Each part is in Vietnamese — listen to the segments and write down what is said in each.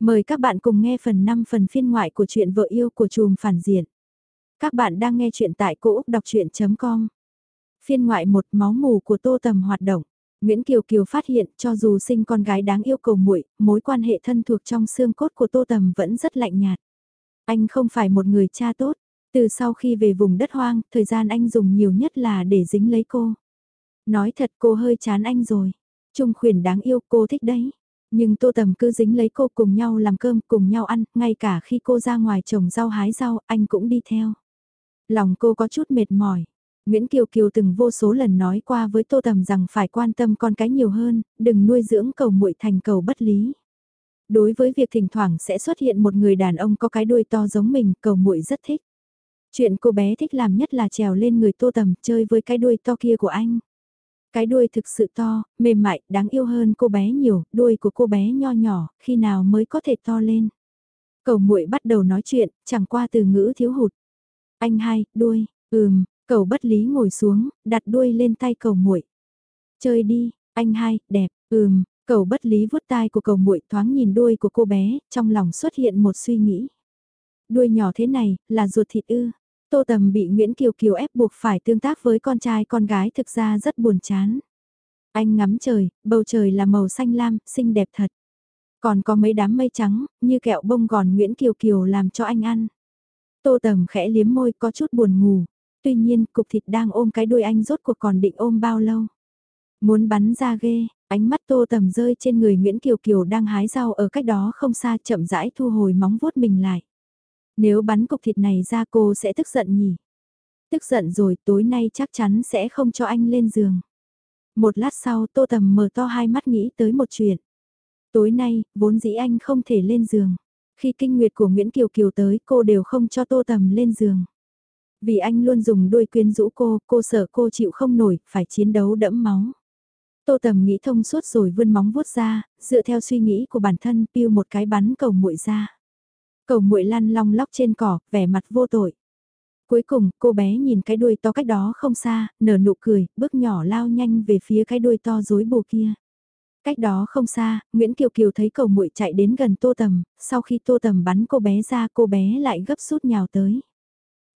Mời các bạn cùng nghe phần 5 phần phiên ngoại của truyện vợ yêu của chùm phản diện. Các bạn đang nghe truyện tại cỗ Úc Đọc Chuyện.com Phiên ngoại một máu mù của tô tầm hoạt động. Nguyễn Kiều Kiều phát hiện cho dù sinh con gái đáng yêu cầu muội, mối quan hệ thân thuộc trong xương cốt của tô tầm vẫn rất lạnh nhạt. Anh không phải một người cha tốt, từ sau khi về vùng đất hoang, thời gian anh dùng nhiều nhất là để dính lấy cô. Nói thật cô hơi chán anh rồi. Trung khuyển đáng yêu cô thích đấy. Nhưng tô tầm cứ dính lấy cô cùng nhau làm cơm, cùng nhau ăn, ngay cả khi cô ra ngoài trồng rau hái rau, anh cũng đi theo. Lòng cô có chút mệt mỏi. Nguyễn Kiều Kiều từng vô số lần nói qua với Tô Tầm rằng phải quan tâm con cái nhiều hơn, đừng nuôi dưỡng cầu muội thành cầu bất lý. Đối với việc thỉnh thoảng sẽ xuất hiện một người đàn ông có cái đuôi to giống mình, cầu muội rất thích. Chuyện cô bé thích làm nhất là trèo lên người Tô Tầm chơi với cái đuôi to kia của anh. Cái đuôi thực sự to, mềm mại, đáng yêu hơn cô bé nhiều, đuôi của cô bé nho nhỏ, khi nào mới có thể to lên. Cầu muội bắt đầu nói chuyện, chẳng qua từ ngữ thiếu hụt. Anh hai, đuôi, ừm, cầu bất lý ngồi xuống, đặt đuôi lên tay cầu muội. Chơi đi, anh hai, đẹp, ừm, cầu bất lý vuốt tai của cầu muội thoáng nhìn đuôi của cô bé, trong lòng xuất hiện một suy nghĩ. Đuôi nhỏ thế này, là ruột thịt ư. Tô Tầm bị Nguyễn Kiều Kiều ép buộc phải tương tác với con trai con gái thực ra rất buồn chán. Anh ngắm trời, bầu trời là màu xanh lam, xinh đẹp thật. Còn có mấy đám mây trắng, như kẹo bông gòn Nguyễn Kiều Kiều làm cho anh ăn. Tô Tầm khẽ liếm môi có chút buồn ngủ. Tuy nhiên, cục thịt đang ôm cái đuôi anh rốt cuộc còn định ôm bao lâu. Muốn bắn ra ghê, ánh mắt Tô Tầm rơi trên người Nguyễn Kiều Kiều đang hái rau ở cách đó không xa chậm rãi thu hồi móng vuốt mình lại. Nếu bắn cục thịt này ra cô sẽ tức giận nhỉ? Tức giận rồi tối nay chắc chắn sẽ không cho anh lên giường. Một lát sau tô tầm mở to hai mắt nghĩ tới một chuyện. Tối nay, vốn dĩ anh không thể lên giường. Khi kinh nguyệt của Nguyễn Kiều Kiều tới cô đều không cho tô tầm lên giường. Vì anh luôn dùng đôi quyến rũ cô, cô sợ cô chịu không nổi, phải chiến đấu đẫm máu. Tô Tầm nghĩ thông suốt rồi vươn móng vuốt ra, dựa theo suy nghĩ của bản thân piêu một cái bắn cầu muội ra. Cầu muội lăn long lóc trên cỏ, vẻ mặt vô tội. Cuối cùng, cô bé nhìn cái đuôi to cách đó không xa, nở nụ cười, bước nhỏ lao nhanh về phía cái đuôi to rối bù kia. Cách đó không xa, Nguyễn Kiều Kiều thấy cầu muội chạy đến gần Tô Tầm, sau khi Tô Tầm bắn cô bé ra cô bé lại gấp rút nhào tới.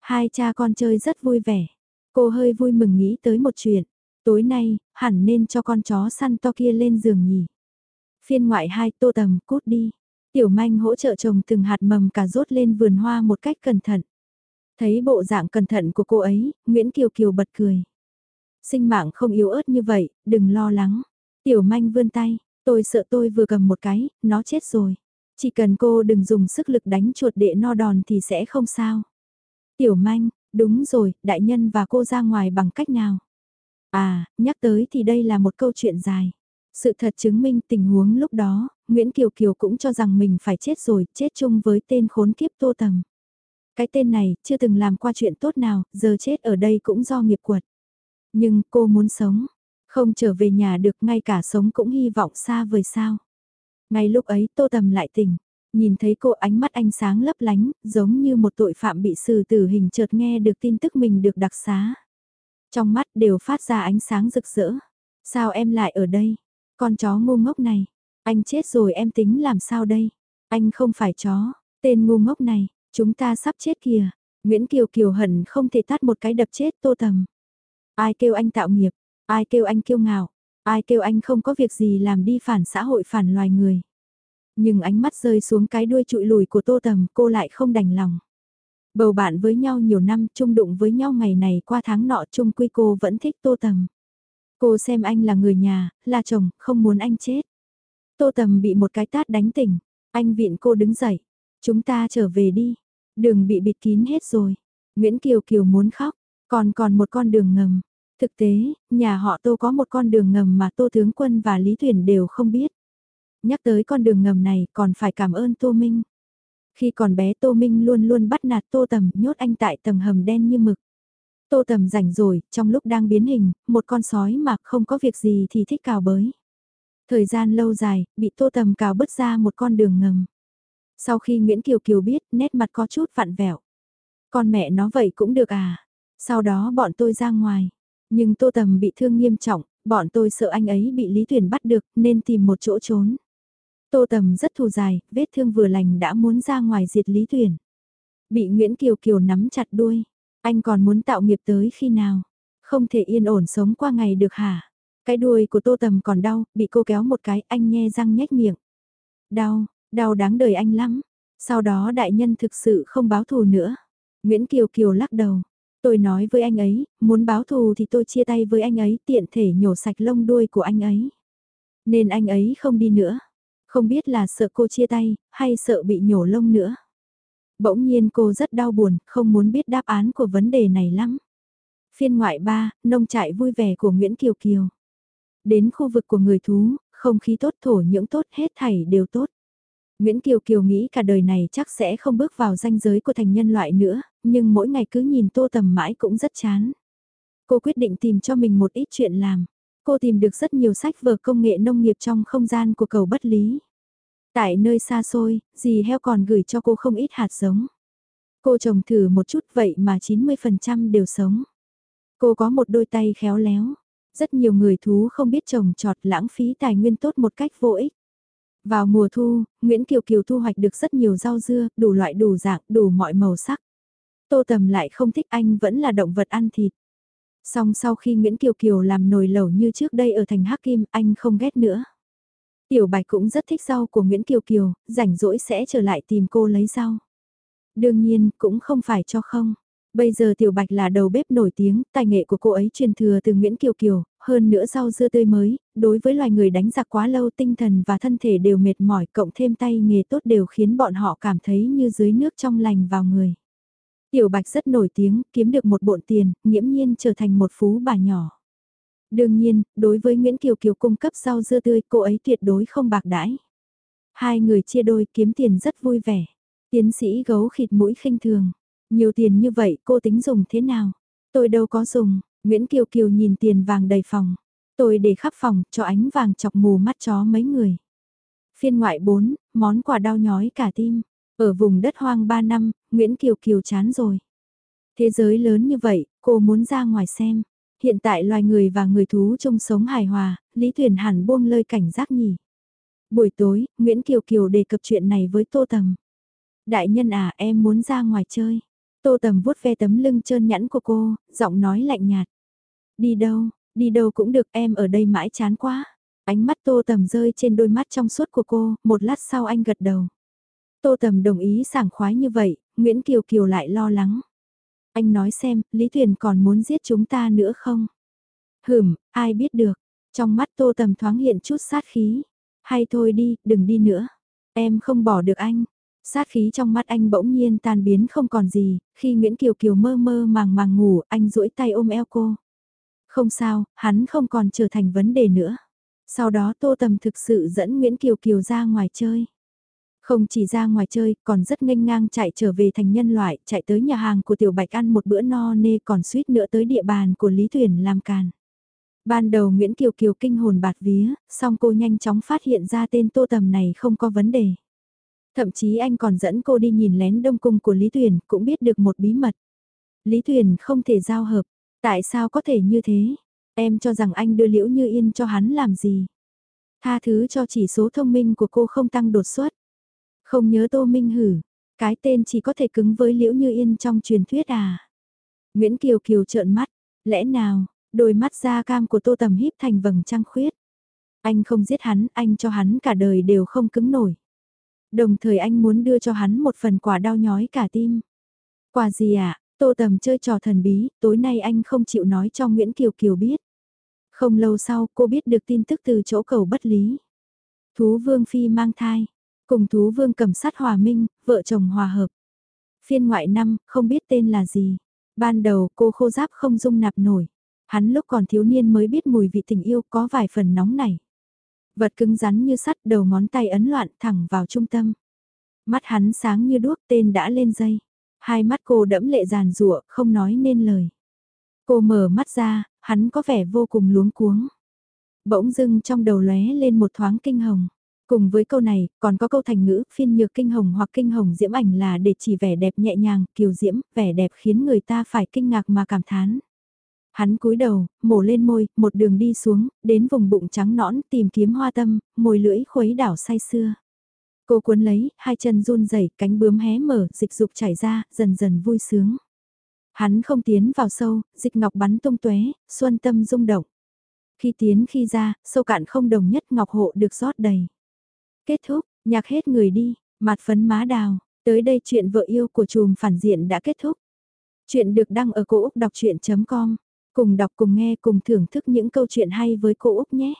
Hai cha con chơi rất vui vẻ. Cô hơi vui mừng nghĩ tới một chuyện. Tối nay, hẳn nên cho con chó săn to kia lên giường nhỉ. Phiên ngoại hai Tô Tầm cút đi. Tiểu manh hỗ trợ trồng từng hạt mầm cà rốt lên vườn hoa một cách cẩn thận. Thấy bộ dạng cẩn thận của cô ấy, Nguyễn Kiều Kiều bật cười. Sinh mạng không yếu ớt như vậy, đừng lo lắng. Tiểu manh vươn tay, tôi sợ tôi vừa cầm một cái, nó chết rồi. Chỉ cần cô đừng dùng sức lực đánh chuột đệ no đòn thì sẽ không sao. Tiểu manh, đúng rồi, đại nhân và cô ra ngoài bằng cách nào? À, nhắc tới thì đây là một câu chuyện dài. Sự thật chứng minh tình huống lúc đó, Nguyễn Kiều Kiều cũng cho rằng mình phải chết rồi, chết chung với tên khốn kiếp Tô Tầm. Cái tên này chưa từng làm qua chuyện tốt nào, giờ chết ở đây cũng do nghiệp quật. Nhưng cô muốn sống, không trở về nhà được ngay cả sống cũng hy vọng xa vời sao. Ngay lúc ấy Tô Tầm lại tỉnh, nhìn thấy cô ánh mắt ánh sáng lấp lánh, giống như một tội phạm bị xử tử hình chợt nghe được tin tức mình được đặc xá. Trong mắt đều phát ra ánh sáng rực rỡ. Sao em lại ở đây? Con chó ngu ngốc này, anh chết rồi em tính làm sao đây? Anh không phải chó, tên ngu ngốc này, chúng ta sắp chết kìa. Nguyễn Kiều Kiều hận không thể tát một cái đập chết tô tầm. Ai kêu anh tạo nghiệp, ai kêu anh kiêu ngạo, ai kêu anh không có việc gì làm đi phản xã hội phản loài người. Nhưng ánh mắt rơi xuống cái đuôi trụi lùi của tô tầm cô lại không đành lòng. Bầu bạn với nhau nhiều năm chung đụng với nhau ngày này qua tháng nọ chung quy cô vẫn thích tô tầm. Cô xem anh là người nhà, là chồng, không muốn anh chết. Tô Tầm bị một cái tát đánh tỉnh, anh viện cô đứng dậy. Chúng ta trở về đi, đường bị bịt kín hết rồi. Nguyễn Kiều Kiều muốn khóc, còn còn một con đường ngầm. Thực tế, nhà họ Tô có một con đường ngầm mà Tô Tướng Quân và Lý Thuyền đều không biết. Nhắc tới con đường ngầm này còn phải cảm ơn Tô Minh. Khi còn bé Tô Minh luôn luôn bắt nạt Tô Tầm nhốt anh tại tầng hầm đen như mực. Tô Tầm rảnh rồi, trong lúc đang biến hình, một con sói mà không có việc gì thì thích cào bới. Thời gian lâu dài, bị Tô Tầm cào bứt ra một con đường ngầm. Sau khi Nguyễn Kiều Kiều biết, nét mặt có chút vặn vẹo. Con mẹ nó vậy cũng được à? Sau đó bọn tôi ra ngoài. Nhưng Tô Tầm bị thương nghiêm trọng, bọn tôi sợ anh ấy bị Lý Tuyển bắt được nên tìm một chỗ trốn. Tô Tầm rất thù dài, vết thương vừa lành đã muốn ra ngoài diệt lý tuyển. Bị Nguyễn Kiều Kiều nắm chặt đuôi. Anh còn muốn tạo nghiệp tới khi nào? Không thể yên ổn sống qua ngày được hả? Cái đuôi của Tô Tầm còn đau, bị cô kéo một cái, anh nhe răng nhếch miệng. Đau, đau đáng đời anh lắm. Sau đó đại nhân thực sự không báo thù nữa. Nguyễn Kiều Kiều lắc đầu. Tôi nói với anh ấy, muốn báo thù thì tôi chia tay với anh ấy tiện thể nhổ sạch lông đuôi của anh ấy. Nên anh ấy không đi nữa. Không biết là sợ cô chia tay, hay sợ bị nhổ lông nữa. Bỗng nhiên cô rất đau buồn, không muốn biết đáp án của vấn đề này lắm. Phiên ngoại 3, nông trại vui vẻ của Nguyễn Kiều Kiều. Đến khu vực của người thú, không khí tốt thổ những tốt hết thảy đều tốt. Nguyễn Kiều Kiều nghĩ cả đời này chắc sẽ không bước vào ranh giới của thành nhân loại nữa, nhưng mỗi ngày cứ nhìn tô tầm mãi cũng rất chán. Cô quyết định tìm cho mình một ít chuyện làm. Cô tìm được rất nhiều sách vở công nghệ nông nghiệp trong không gian của cầu bất lý. Tại nơi xa xôi, dì heo còn gửi cho cô không ít hạt giống. Cô trồng thử một chút vậy mà 90% đều sống. Cô có một đôi tay khéo léo. Rất nhiều người thú không biết trồng trọt lãng phí tài nguyên tốt một cách vô ích. Vào mùa thu, Nguyễn Kiều Kiều thu hoạch được rất nhiều rau dưa, đủ loại đủ dạng, đủ mọi màu sắc. Tô Tầm lại không thích anh vẫn là động vật ăn thịt. Song sau khi Nguyễn Kiều Kiều làm nồi lẩu như trước đây ở thành Hắc Kim, anh không ghét nữa. Tiểu Bạch cũng rất thích rau của Nguyễn Kiều Kiều, rảnh rỗi sẽ trở lại tìm cô lấy rau. Đương nhiên, cũng không phải cho không. Bây giờ Tiểu Bạch là đầu bếp nổi tiếng, tài nghệ của cô ấy truyền thừa từ Nguyễn Kiều Kiều, hơn nữa rau dưa tươi mới, đối với loài người đánh giặc quá lâu tinh thần và thân thể đều mệt mỏi, cộng thêm tay nghề tốt đều khiến bọn họ cảm thấy như dưới nước trong lành vào người. Tiểu Bạch rất nổi tiếng, kiếm được một bộn tiền, nghiễm nhiên trở thành một phú bà nhỏ. Đương nhiên, đối với Nguyễn Kiều Kiều cung cấp rau dưa tươi cô ấy tuyệt đối không bạc đãi. Hai người chia đôi kiếm tiền rất vui vẻ. Tiến sĩ gấu khịt mũi khinh thường. Nhiều tiền như vậy cô tính dùng thế nào? Tôi đâu có dùng. Nguyễn Kiều Kiều nhìn tiền vàng đầy phòng. Tôi để khắp phòng cho ánh vàng chọc mù mắt chó mấy người. Phiên ngoại 4, món quà đau nhói cả tim. Ở vùng đất hoang 3 năm, Nguyễn Kiều Kiều chán rồi. Thế giới lớn như vậy, cô muốn ra ngoài xem. Hiện tại loài người và người thú chung sống hài hòa, Lý Thuyền hẳn buông lơi cảnh giác nhỉ. Buổi tối, Nguyễn Kiều Kiều đề cập chuyện này với Tô Tầm. Đại nhân à, em muốn ra ngoài chơi. Tô Tầm vuốt ve tấm lưng trơn nhẵn của cô, giọng nói lạnh nhạt. Đi đâu, đi đâu cũng được em ở đây mãi chán quá. Ánh mắt Tô Tầm rơi trên đôi mắt trong suốt của cô, một lát sau anh gật đầu. Tô Tầm đồng ý sảng khoái như vậy, Nguyễn Kiều Kiều lại lo lắng. Anh nói xem, Lý Tuyền còn muốn giết chúng ta nữa không? Hửm, ai biết được. Trong mắt Tô Tầm thoáng hiện chút sát khí. Hay thôi đi, đừng đi nữa. Em không bỏ được anh. Sát khí trong mắt anh bỗng nhiên tan biến không còn gì, khi Nguyễn Kiều Kiều mơ mơ màng màng ngủ, anh duỗi tay ôm eo cô. Không sao, hắn không còn trở thành vấn đề nữa. Sau đó Tô Tầm thực sự dẫn Nguyễn Kiều Kiều ra ngoài chơi. Không chỉ ra ngoài chơi, còn rất nghênh ngang chạy trở về thành nhân loại, chạy tới nhà hàng của Tiểu Bạch ăn một bữa no nê còn suýt nữa tới địa bàn của Lý Thuyền làm càn. Ban đầu Nguyễn Kiều Kiều kinh hồn bạt vía, song cô nhanh chóng phát hiện ra tên Tô Tầm này không có vấn đề. Thậm chí anh còn dẫn cô đi nhìn lén đông cung của Lý thuyền cũng biết được một bí mật. Lý thuyền không thể giao hợp, tại sao có thể như thế? Em cho rằng anh đưa Liễu Như Yên cho hắn làm gì? Tha thứ cho chỉ số thông minh của cô không tăng đột xuất. Không nhớ Tô Minh Hử, cái tên chỉ có thể cứng với Liễu Như Yên trong truyền thuyết à? Nguyễn Kiều Kiều trợn mắt, lẽ nào, đôi mắt da cam của Tô Tầm híp thành vầng trăng khuyết. Anh không giết hắn, anh cho hắn cả đời đều không cứng nổi. Đồng thời anh muốn đưa cho hắn một phần quà đau nhói cả tim. Quà gì ạ? À? Tô Tầm chơi trò thần bí, tối nay anh không chịu nói cho Nguyễn Kiều Kiều biết. Không lâu sau cô biết được tin tức từ chỗ cầu bất lý. Thú Vương Phi mang thai, cùng Thú Vương cầm sát hòa minh, vợ chồng hòa hợp. Phiên ngoại năm, không biết tên là gì. Ban đầu cô khô giáp không dung nạp nổi. Hắn lúc còn thiếu niên mới biết mùi vị tình yêu có vài phần nóng này. Vật cứng rắn như sắt đầu ngón tay ấn loạn thẳng vào trung tâm. Mắt hắn sáng như đuốc tên đã lên dây. Hai mắt cô đẫm lệ giàn rụa không nói nên lời. Cô mở mắt ra, hắn có vẻ vô cùng luống cuống. Bỗng dưng trong đầu lóe lên một thoáng kinh hồng. Cùng với câu này, còn có câu thành ngữ, phiên nhược kinh hồng hoặc kinh hồng diễm ảnh là để chỉ vẻ đẹp nhẹ nhàng, kiều diễm, vẻ đẹp khiến người ta phải kinh ngạc mà cảm thán. Hắn cúi đầu, mổ lên môi, một đường đi xuống, đến vùng bụng trắng nõn, tìm kiếm hoa tâm, môi lưỡi khuấy đảo say xưa. Cô cuốn lấy, hai chân run rẩy, cánh bướm hé mở, dịch dục chảy ra, dần dần vui sướng. Hắn không tiến vào sâu, dịch ngọc bắn tung tóe, xuân tâm rung động. Khi tiến khi ra, sâu cạn không đồng nhất ngọc hộ được rót đầy. Kết thúc, nhạc hết người đi, mặt phấn má đào, tới đây chuyện vợ yêu của chùm phản diện đã kết thúc. Chuyện được đăng ở cổ Úc đọc chuyện.com, cùng đọc cùng nghe cùng thưởng thức những câu chuyện hay với cô Úc nhé.